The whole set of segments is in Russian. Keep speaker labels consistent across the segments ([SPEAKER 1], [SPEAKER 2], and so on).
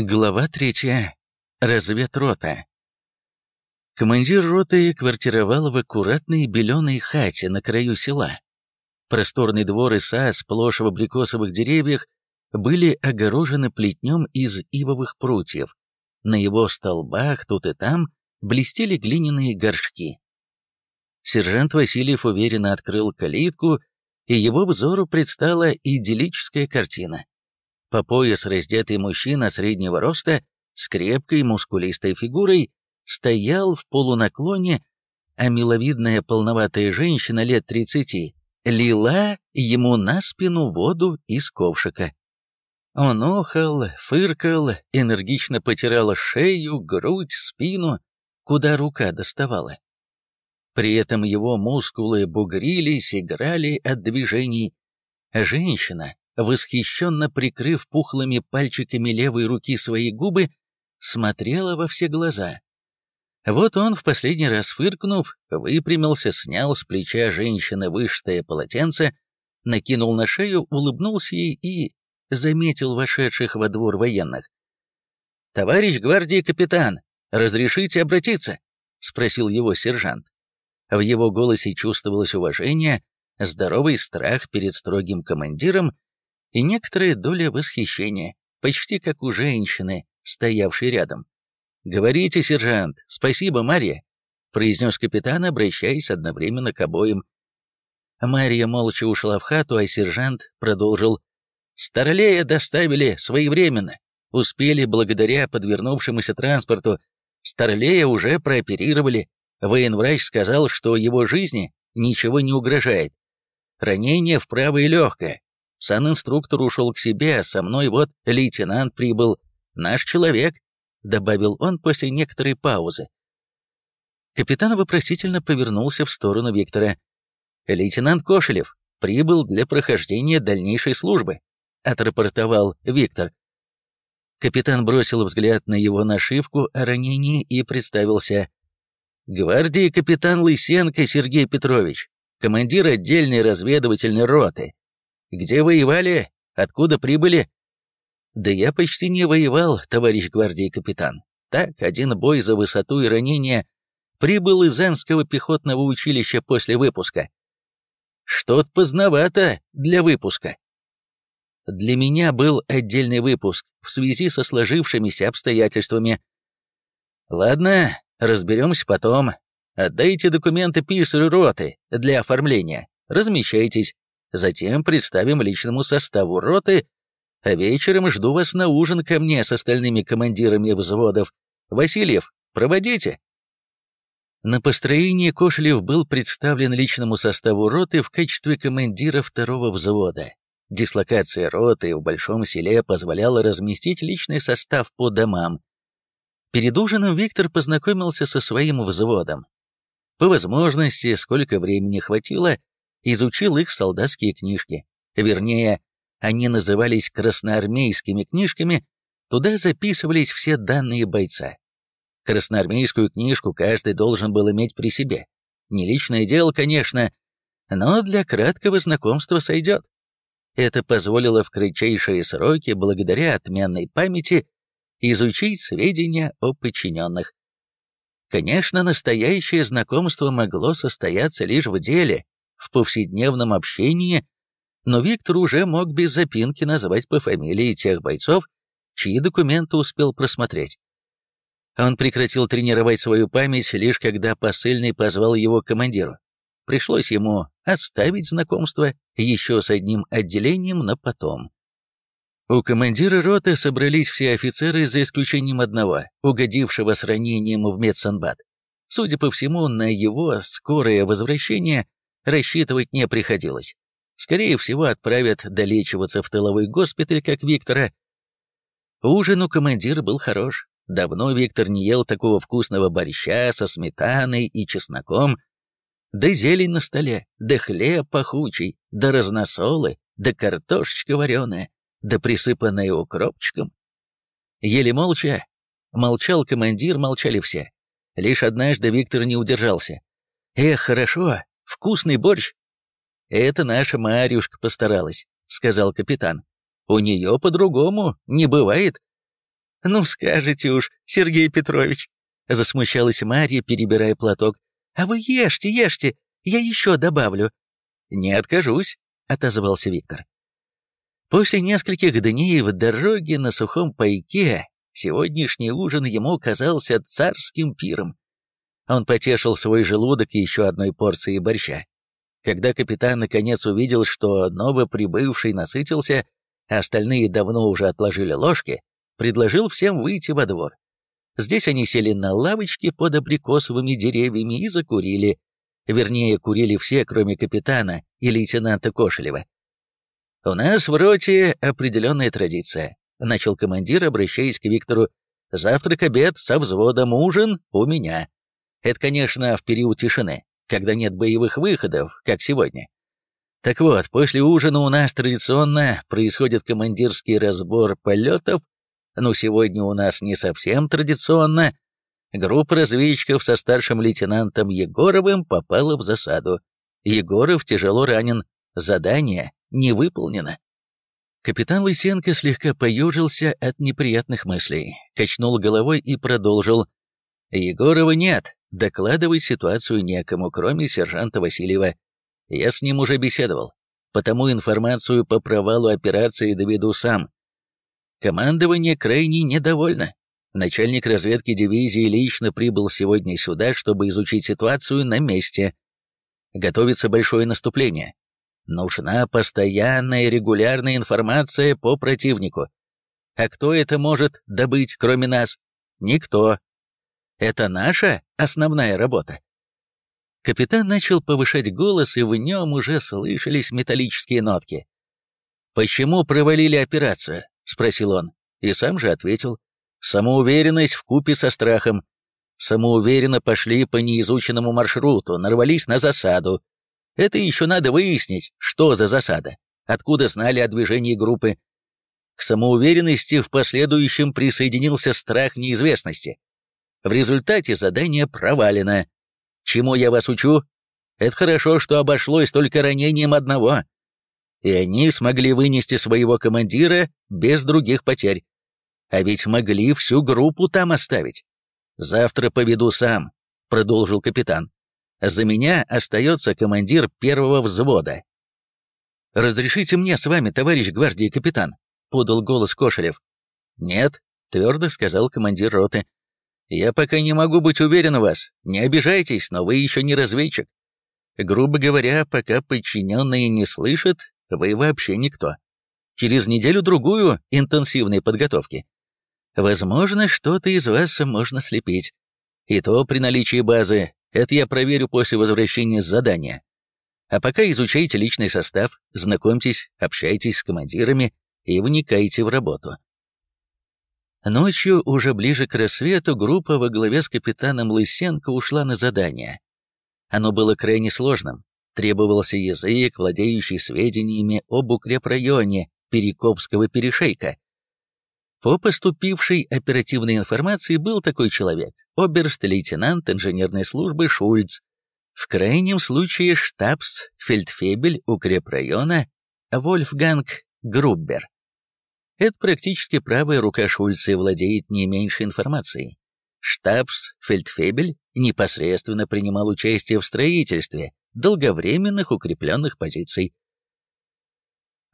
[SPEAKER 1] Глава третья. Разведрота. Командир роты квартировал в аккуратной беленой хате на краю села. Просторный двор и сад, сплошь в абрикосовых деревьях, были огорожены плетнем из ивовых прутьев. На его столбах тут и там блестели глиняные горшки. Сержант Васильев уверенно открыл калитку, и его взору предстала идиллическая картина. По пояс раздетый мужчина среднего роста с крепкой мускулистой фигурой стоял в полунаклоне, а миловидная полноватая женщина лет тридцати лила ему на спину воду из ковшика. Он охал, фыркал, энергично потирал шею, грудь, спину, куда рука доставала. При этом его мускулы бугрились, играли от движений. Женщина, восхищенно прикрыв пухлыми пальчиками левой руки свои губы, смотрела во все глаза. Вот он, в последний раз фыркнув, выпрямился, снял с плеча женщины вышитое полотенце, накинул на шею, улыбнулся ей и заметил вошедших во двор военных. «Товарищ гвардии капитан, разрешите обратиться?» — спросил его сержант. В его голосе чувствовалось уважение, здоровый страх перед строгим командиром и некоторая доля восхищения, почти как у женщины, стоявшей рядом. «Говорите, сержант, спасибо, Мария», — произнес капитан, обращаясь одновременно к обоим. Мария молча ушла в хату, а сержант продолжил. «Старлея доставили своевременно. Успели благодаря подвернувшемуся транспорту. Старлея уже прооперировали. Военврач сказал, что его жизни ничего не угрожает. Ранение в правое легкое, Сан-инструктор ушел к себе, а со мной вот лейтенант прибыл. Наш человек», — добавил он после некоторой паузы. Капитан вопросительно повернулся в сторону Виктора. «Лейтенант Кошелев прибыл для прохождения дальнейшей службы», — отрапортовал Виктор. Капитан бросил взгляд на его нашивку о ранении и представился. «Гвардии капитан Лысенко Сергей Петрович, командир отдельной разведывательной роты, где воевали? Откуда прибыли?» «Да я почти не воевал, товарищ гвардии капитан. Так, один бой за высоту и ранение. Прибыл из Энского пехотного училища после выпуска. Что-то поздновато для выпуска. Для меня был отдельный выпуск в связи со сложившимися обстоятельствами. Ладно, разберемся потом. Отдайте документы писарю роты для оформления. Размещайтесь. Затем представим личному составу роты, а вечером жду вас на ужин ко мне с остальными командирами взводов. Васильев, проводите!» На построении Кошелев был представлен личному составу роты в качестве командира второго взвода. Дислокация роты в большом селе позволяла разместить личный состав по домам. Перед ужином Виктор познакомился со своим взводом. По возможности, сколько времени хватило, изучил их солдатские книжки. Вернее, они назывались красноармейскими книжками, туда записывались все данные бойца. Красноармейскую книжку каждый должен был иметь при себе. Не личное дело, конечно, но для краткого знакомства сойдет. Это позволило в кратчайшие сроки, благодаря отменной памяти, изучить сведения о подчиненных. Конечно, настоящее знакомство могло состояться лишь в деле, в повседневном общении, но Виктор уже мог без запинки назвать по фамилии тех бойцов, чьи документы успел просмотреть. Он прекратил тренировать свою память, лишь когда посыльный позвал его командиру. Пришлось ему оставить знакомство еще с одним отделением на потом. У командира роты собрались все офицеры, за исключением одного, угодившего с ранением в медсанбат. Судя по всему, на его скорое возвращение рассчитывать не приходилось. Скорее всего, отправят долечиваться в тыловой госпиталь, как Виктора. Ужин у командира был хорош. Давно Виктор не ел такого вкусного борща со сметаной и чесноком. Да зелень на столе, да хлеб пахучий, да разносолы, да картошечка вареная, да присыпанная укропчиком. Еле молча. Молчал командир, молчали все. Лишь однажды Виктор не удержался. «Эх, хорошо, Вкусный борщ!» «Это наша Марюшка постаралась», — сказал капитан. «У нее по-другому не бывает».
[SPEAKER 2] «Ну, скажете уж, Сергей Петрович!» — засмущалась Марья, перебирая платок. «А вы ешьте, ешьте, я еще добавлю».
[SPEAKER 1] «Не откажусь», — отозвался Виктор. После нескольких дней в дороге на сухом пайке сегодняшний ужин ему казался царским пиром. Он потешил свой желудок еще одной порцией борща. Когда капитан наконец увидел, что новоприбывший насытился, а остальные давно уже отложили ложки, предложил всем выйти во двор. Здесь они сели на лавочке под абрикосовыми деревьями и закурили. Вернее, курили все, кроме капитана и лейтенанта Кошелева. «У нас в роте определенная традиция», — начал командир, обращаясь к Виктору. «Завтрак-обед со взводом, ужин у меня. Это, конечно, в период тишины, когда нет боевых выходов, как сегодня. Так вот, после ужина у нас традиционно происходит командирский разбор полетов, но сегодня у нас не совсем традиционно. Группа разведчиков со старшим лейтенантом Егоровым попала в засаду. Егоров тяжело ранен. Задание не выполнено. Капитан Лысенко слегка поежился от неприятных мыслей, качнул головой и продолжил. «Егорова нет, докладывать ситуацию некому, кроме сержанта Васильева. Я с ним уже беседовал, потому информацию по провалу операции доведу сам. Командование крайне недовольно. Начальник разведки дивизии лично прибыл сегодня сюда, чтобы изучить ситуацию на месте. Готовится большое наступление. Нужна постоянная регулярная информация по противнику. А кто это может добыть, кроме нас? Никто. Это наша основная работа. Капитан начал повышать голос, и в нем уже слышались металлические нотки. «Почему провалили операцию?» — спросил он. И сам же ответил. «Самоуверенность в купе со страхом. Самоуверенно пошли по неизученному маршруту, нарвались на засаду. Это еще надо выяснить, что за засада, откуда знали о движении группы. К самоуверенности в последующем присоединился страх неизвестности. В результате задание провалено. Чему я вас учу? Это хорошо, что обошлось только ранением одного. И они смогли вынести своего командира без других потерь. А ведь могли всю группу там оставить. Завтра поведу сам, продолжил капитан. За меня остается командир первого взвода. «Разрешите мне с вами, товарищ гвардии капитан?» — подал голос Кошелев. «Нет», — твердо сказал командир роты. «Я пока не могу быть уверен в вас. Не обижайтесь, но вы еще не разведчик. Грубо говоря, пока подчиненные не слышат, вы вообще никто. Через неделю-другую интенсивной подготовки. Возможно, что-то из вас можно слепить. И то при наличии базы. Это я проверю после возвращения с задания. А пока изучайте личный состав, знакомьтесь, общайтесь с командирами и вникайте в работу. Ночью, уже ближе к рассвету, группа во главе с капитаном Лысенко ушла на задание. Оно было крайне сложным. Требовался язык, владеющий сведениями об укрепрайоне Перекопского перешейка. По поступившей оперативной информации был такой человек, оберст-лейтенант инженерной службы Шульц, в крайнем случае штабс-фельдфебель укрепрайона Вольфганг Груббер. Это практически правая рука Шульца и владеет не меньшей информацией. Штабс-фельдфебель непосредственно принимал участие в строительстве долговременных укрепленных позиций.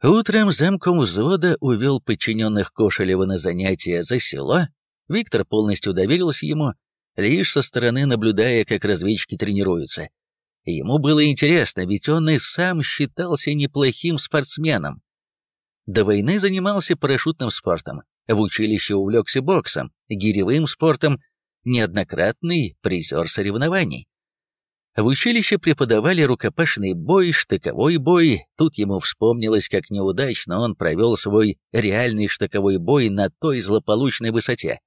[SPEAKER 1] Утром замком взвода увел подчиненных Кошелева на занятия за село. Виктор полностью доверился ему, лишь со стороны наблюдая, как разведчики тренируются. Ему было интересно, ведь он и сам считался неплохим спортсменом. До войны занимался парашютным спортом, в училище увлекся боксом, гиревым спортом, неоднократный призер соревнований. В училище преподавали рукопашный бой, штыковой бой. Тут ему вспомнилось, как неудачно он провел свой реальный штыковой бой на той злополучной высоте.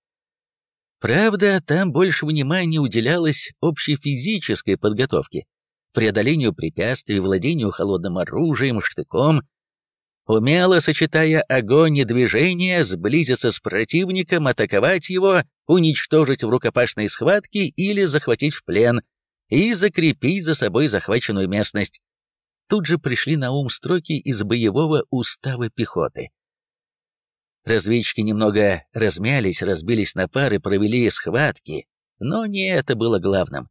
[SPEAKER 1] Правда, там больше внимания уделялось общей физической подготовке, преодолению препятствий, владению холодным оружием, штыком, умело сочетая огонь и движение, сблизиться с противником, атаковать его, уничтожить в рукопашной схватке или захватить в плен и закрепить за собой захваченную местность. Тут же пришли на ум строки из боевого устава пехоты. Разведчики немного размялись, разбились на пары, провели схватки, но не это было главным.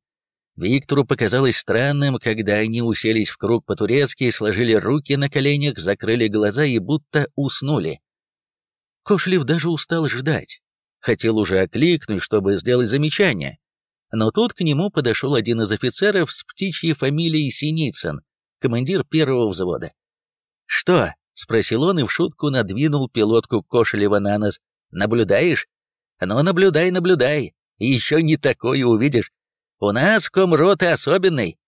[SPEAKER 1] Виктору показалось странным, когда они уселись в круг по-турецки, сложили руки на коленях, закрыли глаза и будто уснули. Кошлев даже устал ждать. Хотел уже окликнуть, чтобы сделать замечание. Но тут к нему подошел один из офицеров с птичьей фамилией Синицын, командир первого взвода. «Что?» — спросил он и в шутку надвинул пилотку Кошелева на нос. «Наблюдаешь? Ну, наблюдай, наблюдай. Еще не такое увидишь. У нас комроты особенный».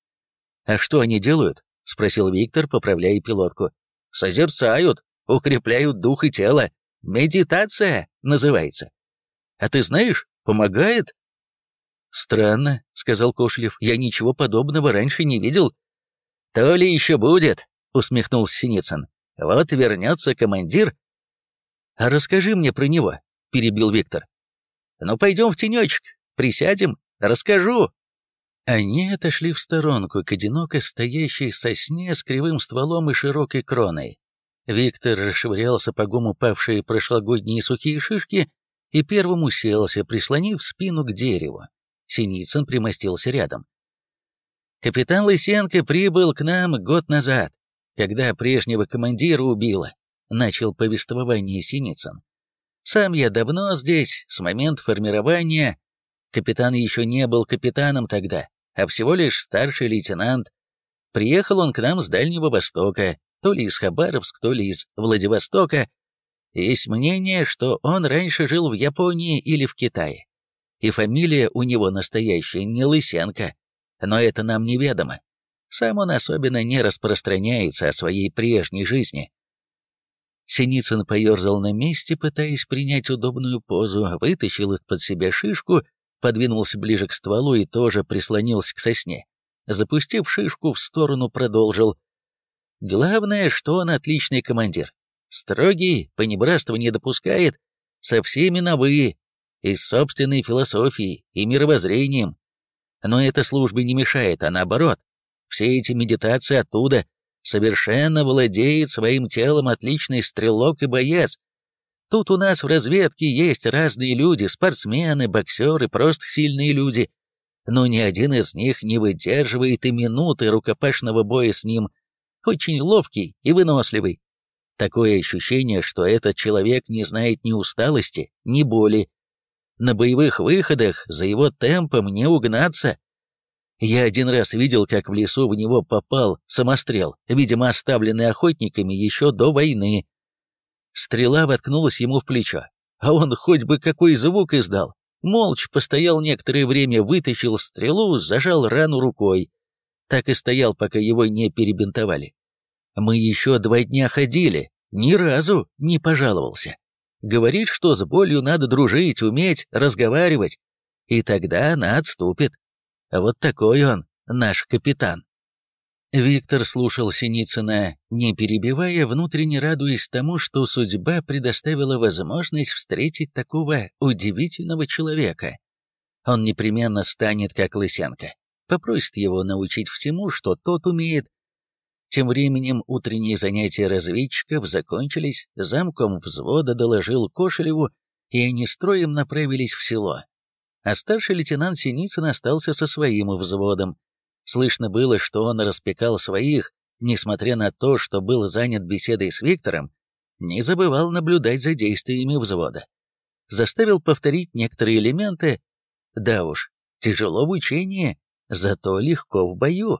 [SPEAKER 1] «А что они делают?» — спросил Виктор, поправляя пилотку. «Созерцают, укрепляют дух и тело. Медитация называется. А ты знаешь, помогает?» «Странно», — сказал Кошлев, — «я ничего подобного раньше не видел». «То ли еще будет», — усмехнулся Синицын. «Вот вернется командир». «А расскажи мне про него», — перебил Виктор. «Ну, пойдем в тенечек, присядем, расскажу». Они отошли в сторонку к одиноко стоящей сосне с кривым стволом и широкой кроной. Виктор расшвырял сапогом упавшие прошлогодние сухие шишки и первым уселся, прислонив спину к дереву. Синицын примостился рядом. «Капитан Лысенко прибыл к нам год назад, когда прежнего командира убило», — начал повествование Синицын. «Сам я давно здесь, с момента формирования. Капитан еще не был капитаном тогда, а всего лишь старший лейтенант. Приехал он к нам с Дальнего Востока, то ли из Хабаровск, то ли из Владивостока. Есть мнение, что он раньше жил в Японии или в Китае. И фамилия у него настоящая не Лысенко, но это нам неведомо. Сам он особенно не распространяется о своей прежней жизни. Синицын поерзал на месте, пытаясь принять удобную позу, вытащил из-под себя шишку, подвинулся ближе к стволу и тоже прислонился к сосне. Запустив шишку в сторону, продолжил. Главное, что он отличный командир. Строгий, понебратства не допускает, со всеми на «вы», и с собственной философией и мировоззрением. Но эта служба не мешает, а наоборот. Все эти медитации оттуда совершенно владеет своим телом отличный стрелок и боец. Тут у нас в разведке есть разные люди, спортсмены, боксеры, просто сильные люди. Но ни один из них не выдерживает и минуты рукопашного боя с ним, очень ловкий и выносливый. Такое ощущение, что этот человек не знает ни усталости, ни боли. На боевых выходах за его темпом не угнаться. Я один раз видел, как в лесу в него попал самострел, видимо, оставленный охотниками еще до войны. Стрела воткнулась ему в плечо, а он хоть бы какой звук издал. Молча постоял некоторое время, вытащил стрелу, зажал рану рукой так и стоял, пока его не перебинтовали. Мы еще два дня ходили, ни разу не пожаловался. Говорит, что с болью надо дружить, уметь разговаривать, и тогда она отступит. Вот такой он, наш капитан. Виктор слушал Синицына, не перебивая, внутренне радуясь тому, что судьба предоставила возможность встретить такого удивительного человека. Он непременно станет как Лысенко попросит его научить всему, что тот умеет. Тем временем утренние занятия разведчиков закончились, замком взвода доложил Кошелеву, и они строем направились в село. А старший лейтенант Синицын остался со своим взводом. Слышно было, что он распекал своих, несмотря на то, что был занят беседой с Виктором, не забывал наблюдать за действиями взвода. Заставил повторить некоторые элементы. Да уж, тяжело в учении, зато легко в бою.